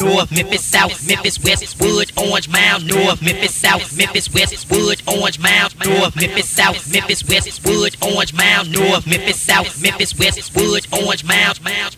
North, Memphis South, Memphis West, Wood, Orange Mound, North, Memphis South, Memphis West, Wood, Orange Mound, North, Memphis South, Memphis West, Wood, Orange Mound, North, Memphis South, Memphis West, Wood, Orange Mound, Mound, Mound.